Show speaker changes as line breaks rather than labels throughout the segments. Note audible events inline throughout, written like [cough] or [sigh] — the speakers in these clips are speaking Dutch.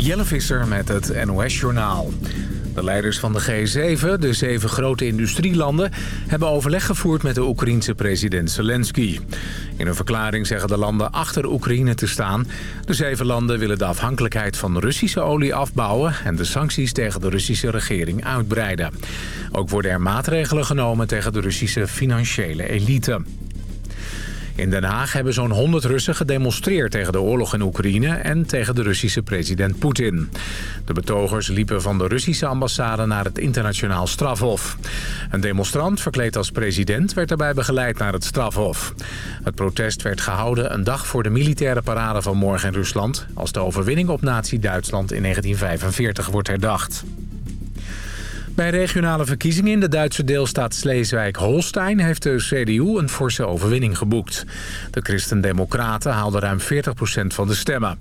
Jelle Visser met het NOS-journaal. De leiders van de G7, de zeven grote industrielanden... hebben overleg gevoerd met de Oekraïense president Zelensky. In een verklaring zeggen de landen achter Oekraïne te staan. De zeven landen willen de afhankelijkheid van Russische olie afbouwen... en de sancties tegen de Russische regering uitbreiden. Ook worden er maatregelen genomen tegen de Russische financiële elite. In Den Haag hebben zo'n 100 Russen gedemonstreerd tegen de oorlog in Oekraïne en tegen de Russische president Poetin. De betogers liepen van de Russische ambassade naar het internationaal strafhof. Een demonstrant verkleed als president werd daarbij begeleid naar het strafhof. Het protest werd gehouden een dag voor de militaire parade van morgen in Rusland... als de overwinning op nazi-Duitsland in 1945 wordt herdacht. Bij regionale verkiezingen in de Duitse deelstaat Sleeswijk-Holstein... heeft de CDU een forse overwinning geboekt. De Christen-Democraten haalden ruim 40% van de stemmen.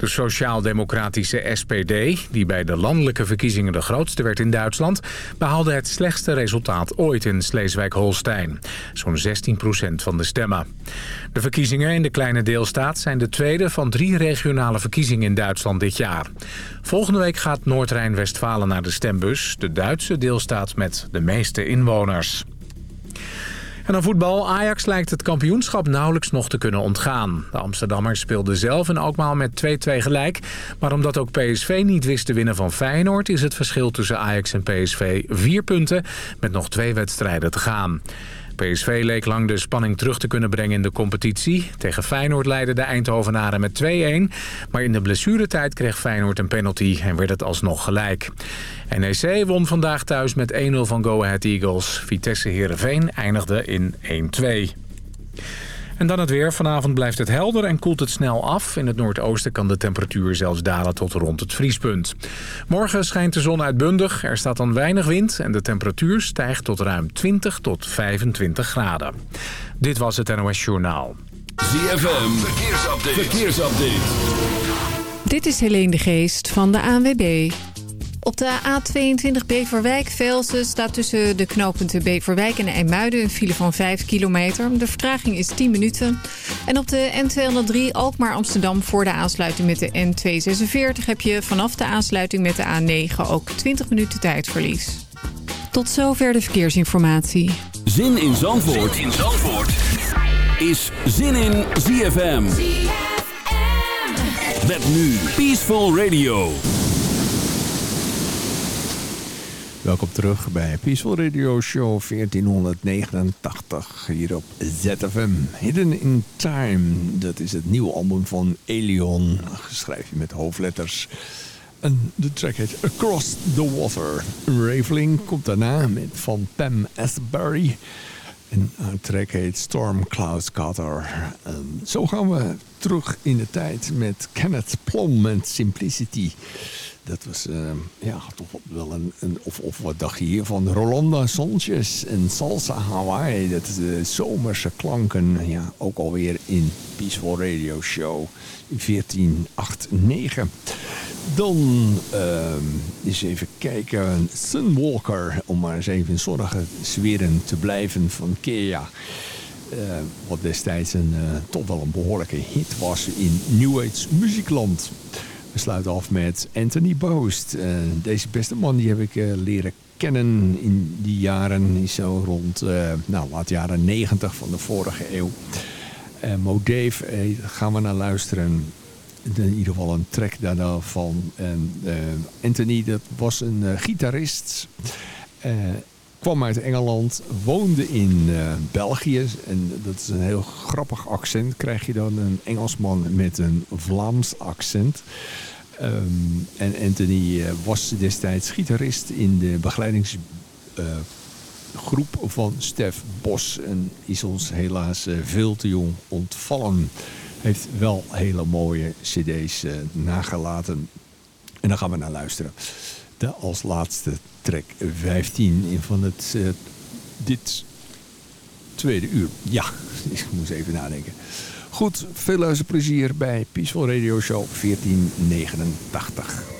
De sociaal-democratische SPD, die bij de landelijke verkiezingen de grootste werd in Duitsland... behaalde het slechtste resultaat ooit in Sleeswijk-Holstein. Zo'n 16% van de stemmen. De verkiezingen in de kleine deelstaat zijn de tweede van drie regionale verkiezingen in Duitsland dit jaar. Volgende week gaat Noord-Rijn-Westfalen naar de stembus, de Duitse deelstaat met de meeste inwoners. En voetbal. Ajax lijkt het kampioenschap nauwelijks nog te kunnen ontgaan. De Amsterdammers speelden zelf en ook maar met 2-2 gelijk. Maar omdat ook PSV niet wist te winnen van Feyenoord... is het verschil tussen Ajax en PSV vier punten met nog twee wedstrijden te gaan. PSV leek lang de spanning terug te kunnen brengen in de competitie. Tegen Feyenoord leidden de Eindhovenaren met 2-1. Maar in de blessuretijd kreeg Feyenoord een penalty en werd het alsnog gelijk. NEC won vandaag thuis met 1-0 van Go Ahead Eagles. Vitesse Heerenveen eindigde in 1-2. En dan het weer. Vanavond blijft het helder en koelt het snel af. In het noordoosten kan de temperatuur zelfs dalen tot rond het vriespunt. Morgen schijnt de zon uitbundig. Er staat dan weinig wind en de temperatuur stijgt tot ruim 20 tot 25 graden. Dit was het NOS Journaal.
ZFM. Verkeersupdate. Verkeersupdate.
Dit is Helene de Geest van de ANWB. Op de A22 Beverwijk-Velsen staat tussen de knooppunten Beverwijk en IJmuiden een file van 5 kilometer. De vertraging is 10 minuten. En op de N203 Alkmaar-Amsterdam voor de aansluiting met de N246 heb je vanaf de aansluiting met de A9 ook 20 minuten tijdverlies. Tot zover de verkeersinformatie.
Zin in Zandvoort, zin in Zandvoort. is Zin in ZFM. ZFM. Met nu Peaceful Radio.
Welkom terug bij Peaceful Radio Show 1489 hier op ZFM. Hidden in Time, dat is het nieuwe album van Elion. Geschreven met hoofdletters. En de track heet Across the Water. Raveling komt daarna met van Pam Asbury. En track heet Storm Cloud Cutter. Zo gaan we terug in de tijd met Kenneth Plom en Simplicity. Dat was uh, ja, toch wel een, een, of, of wat dacht je hier van Rolanda Sanchez en Salsa Hawaii. Dat is de zomerse klanken. Ja, ook alweer in Peaceful Radio Show 1489. Dan uh, eens even kijken. Sunwalker, om maar eens even in zonnige sferen te blijven van Kea. Uh, wat destijds een, uh, toch wel een behoorlijke hit was in New Age muziekland. We sluiten af met Anthony Boost. Uh, deze beste man die heb ik uh, leren kennen in die jaren. Zo rond, uh, nou, jaren 90 van de vorige eeuw. Mo Dave gaan we naar luisteren. In ieder geval een track daarvan. En Anthony, dat was een gitarist kwam uit Engeland, woonde in uh, België. En dat is een heel grappig accent. Krijg je dan een Engelsman met een Vlaams accent. Um, en Anthony uh, was destijds gitarist in de begeleidingsgroep uh, van Stef Bos. En is ons helaas veel te jong ontvallen. Heeft wel hele mooie cd's nagelaten. En daar gaan we naar luisteren. De als laatste track 15 van het, uh, dit tweede uur. Ja, [laughs] ik moest even nadenken. Goed, veel luisterplezier bij Peaceful Radio Show 1489.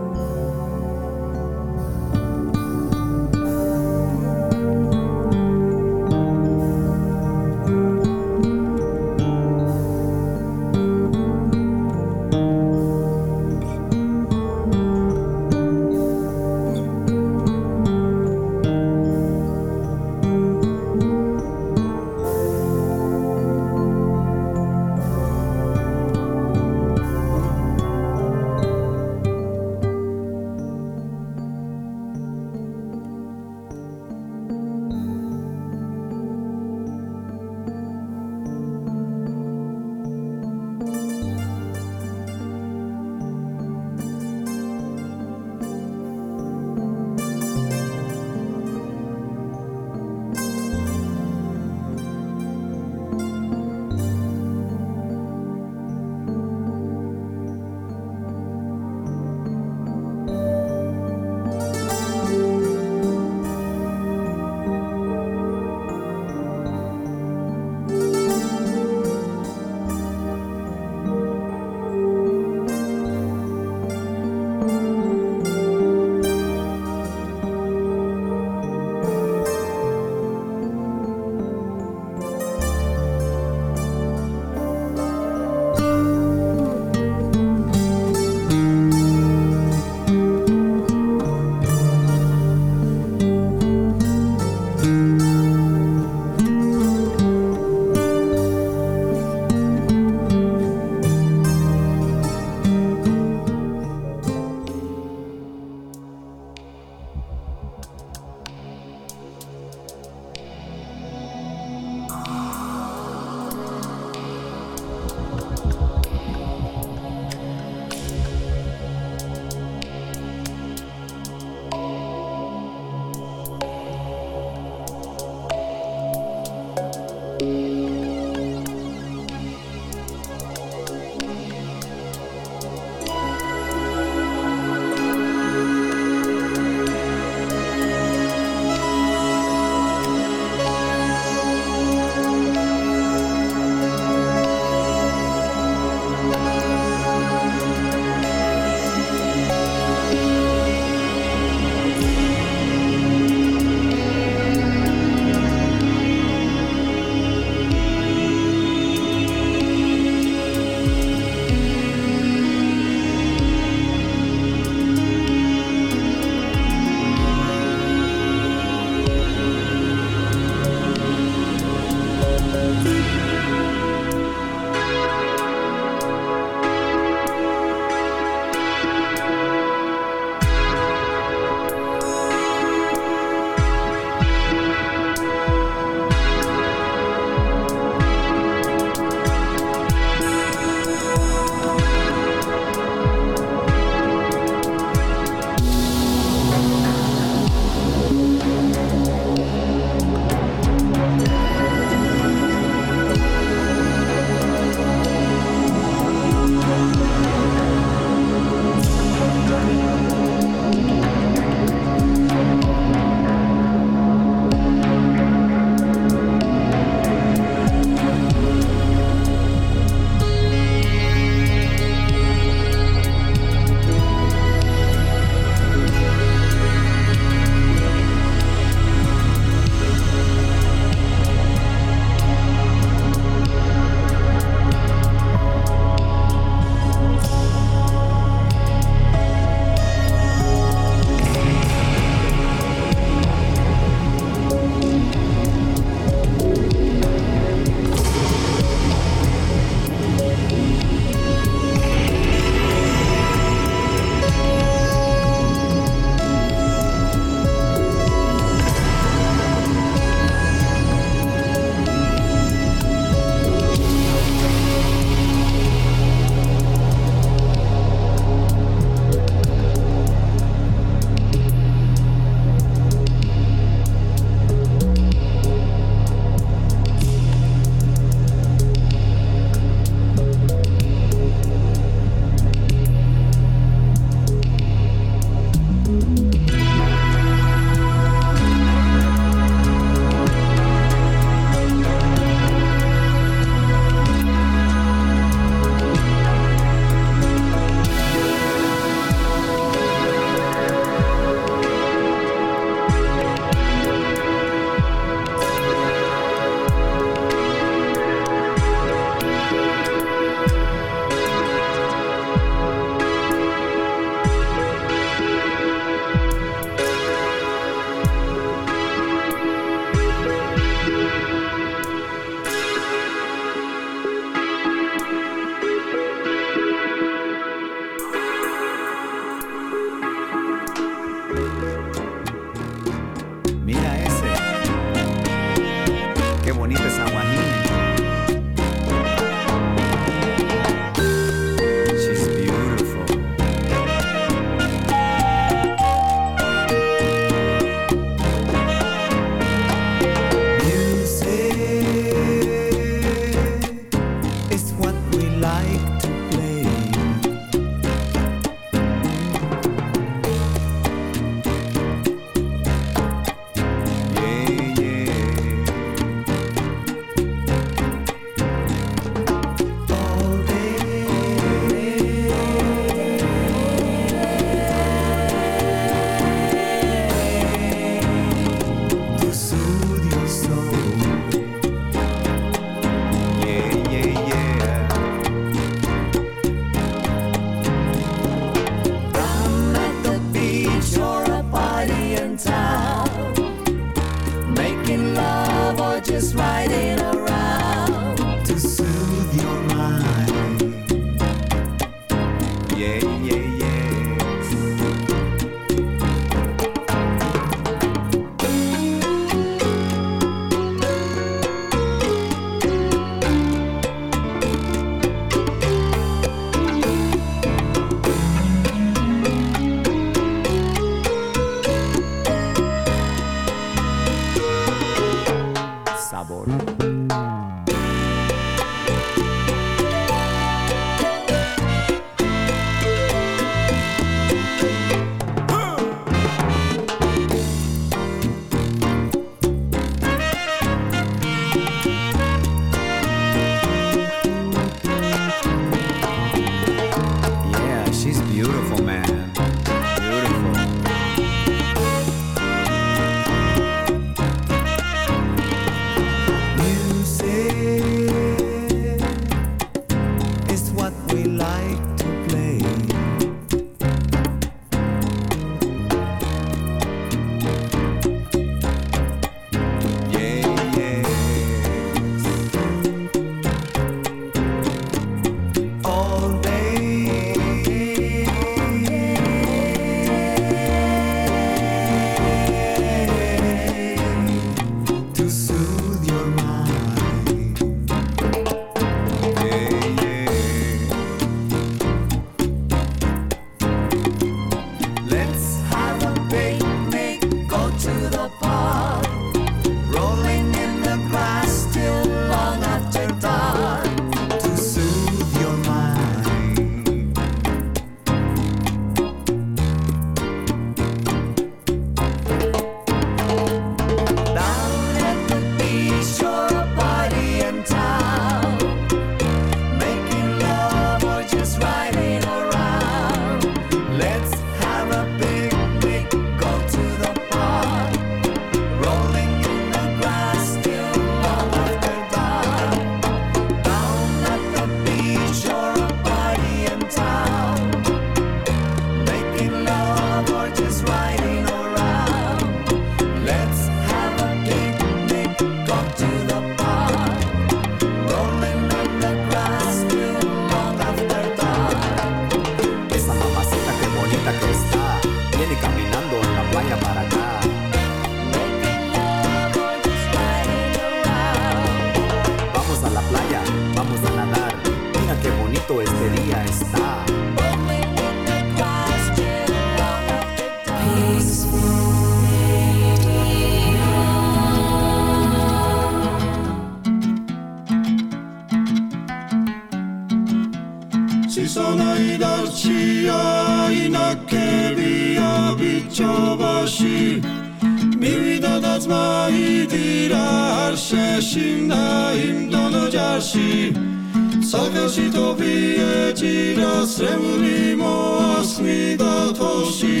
სახეში თოვიეჭირა სრემლი მოასმიდა თოში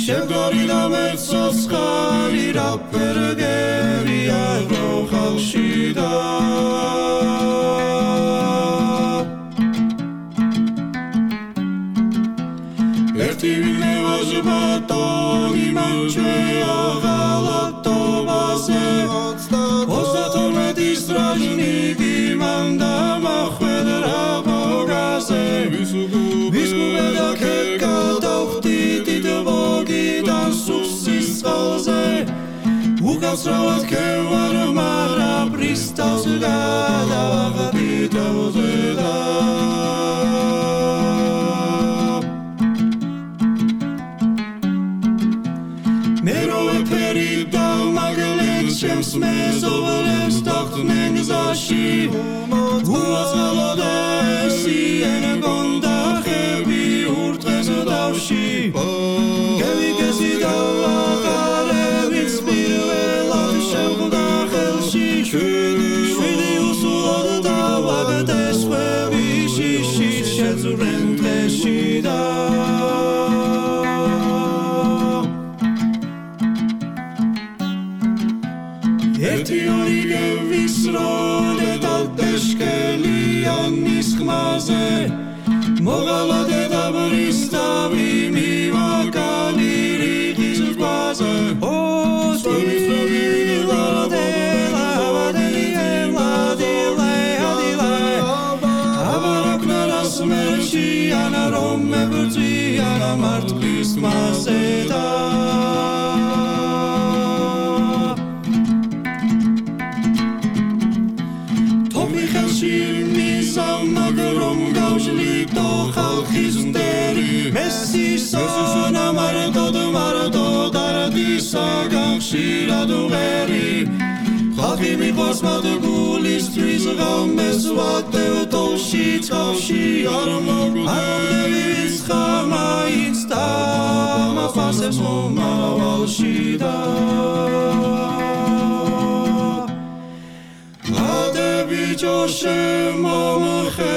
შევგარი და მერცოს ხარი რაფერგერია ხალხში და ერთი ვინმე ვაჟბატონი მან ჩეაღალატობაზე ოცდათორმეტის რაჟნიკი მან და გასროლად ქევარ მარა პრისტავს გადავაღდი თავზე და მე როე ფერი დავმაგლებ ჩემს მეზობლებს დახტნენ გზაში უმოწყალოდ ესიენ გონდა გზაზე მოღალა დედაბრის თავი მივაკალი რიგის ზღვაზე ო სვიმი სვიმი მე შიანა რომ მე ბრძვიან მარტყის მას. ხშირად უღერი ხალხი მიყვარს მადო გულისთვის ღამე სვატევ თოლში წავში არ მოგვდები ის ხამაინც დამაფასებს მომავალში და
ადე ბიჭო შემომხე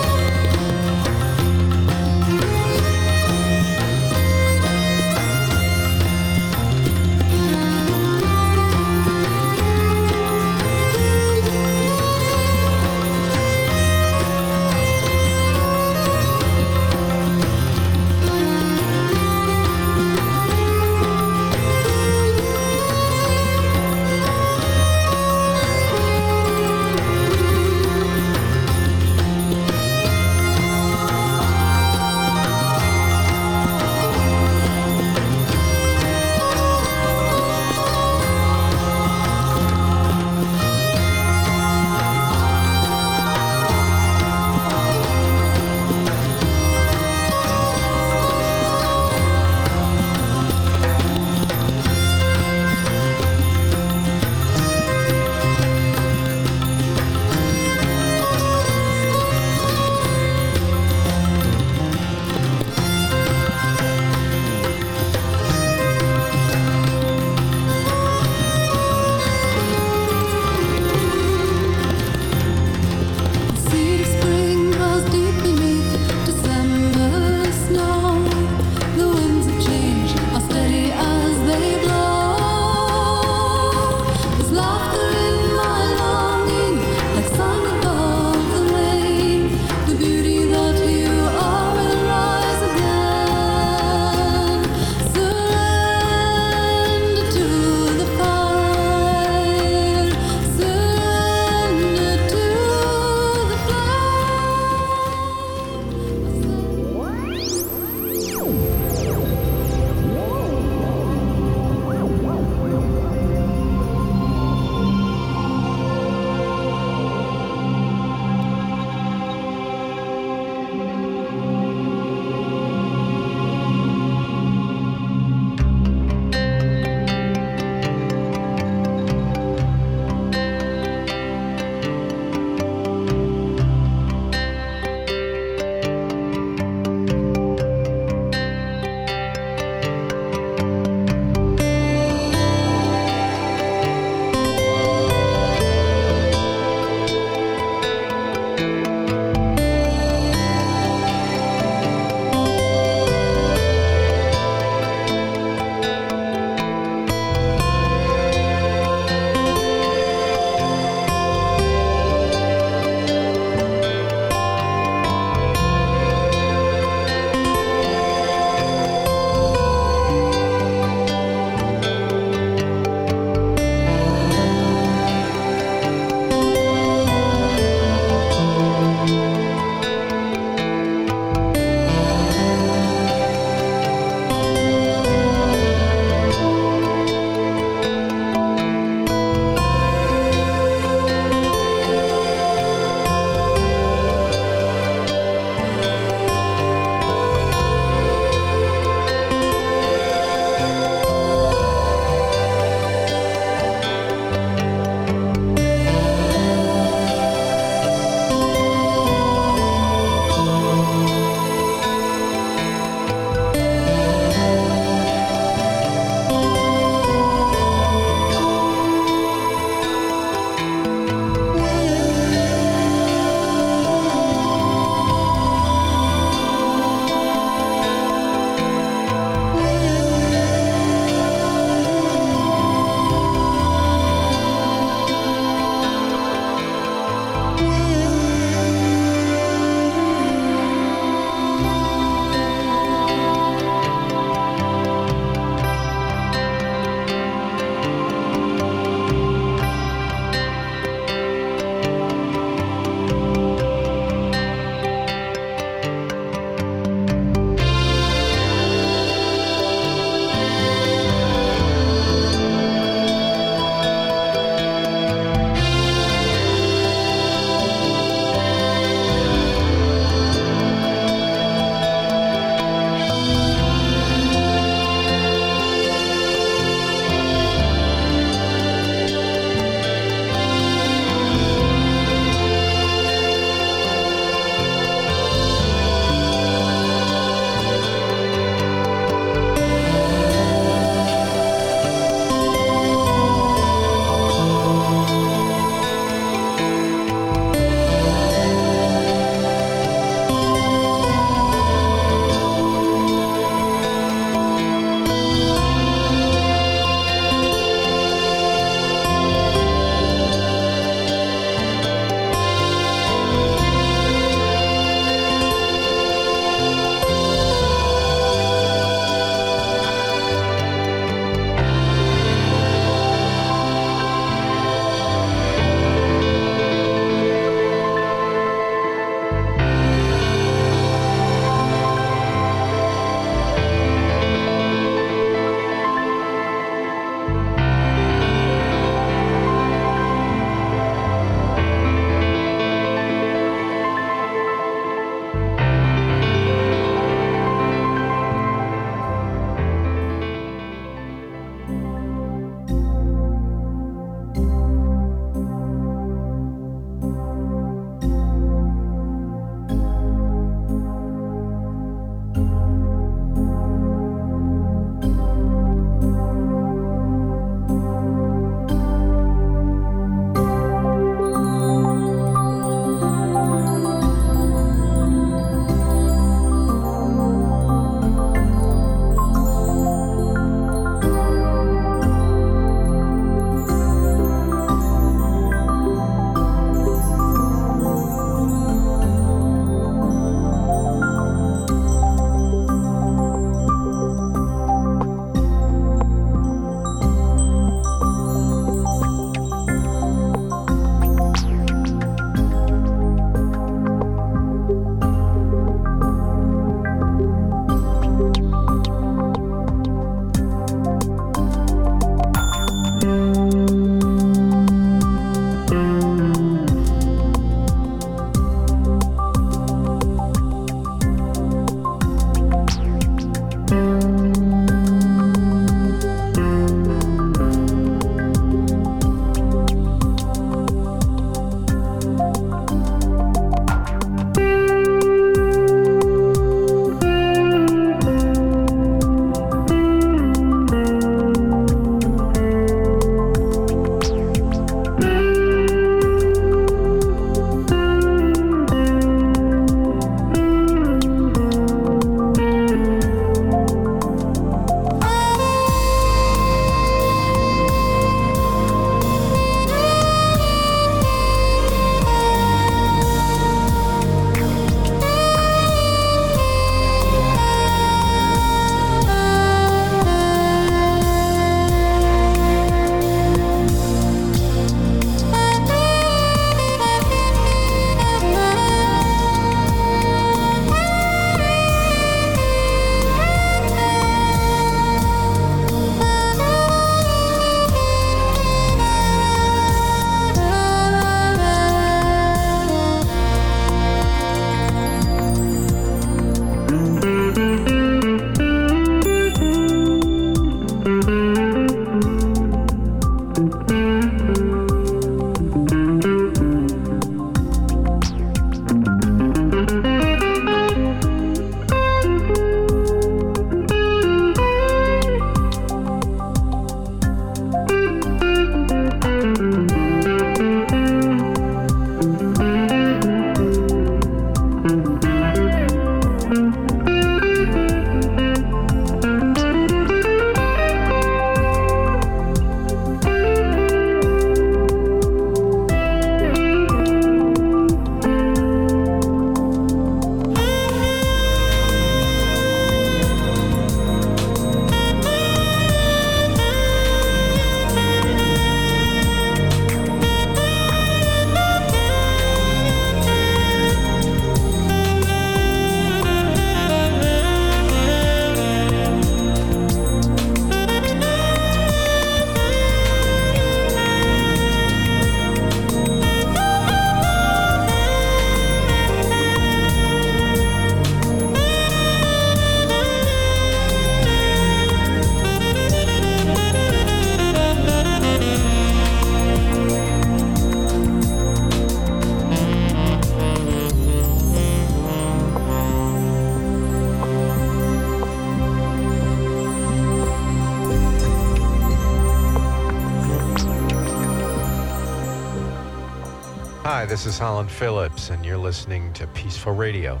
This is Holland Phillips, and you're listening to Peaceful Radio.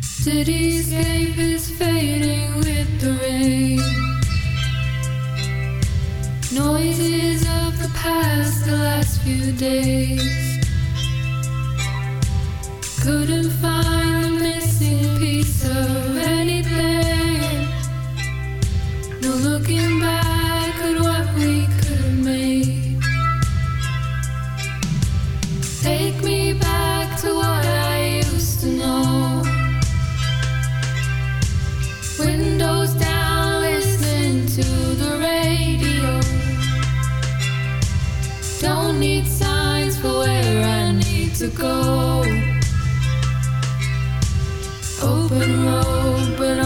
Cityscape is fading with the rain. Noises of the past, the last few days. to go. Open road, but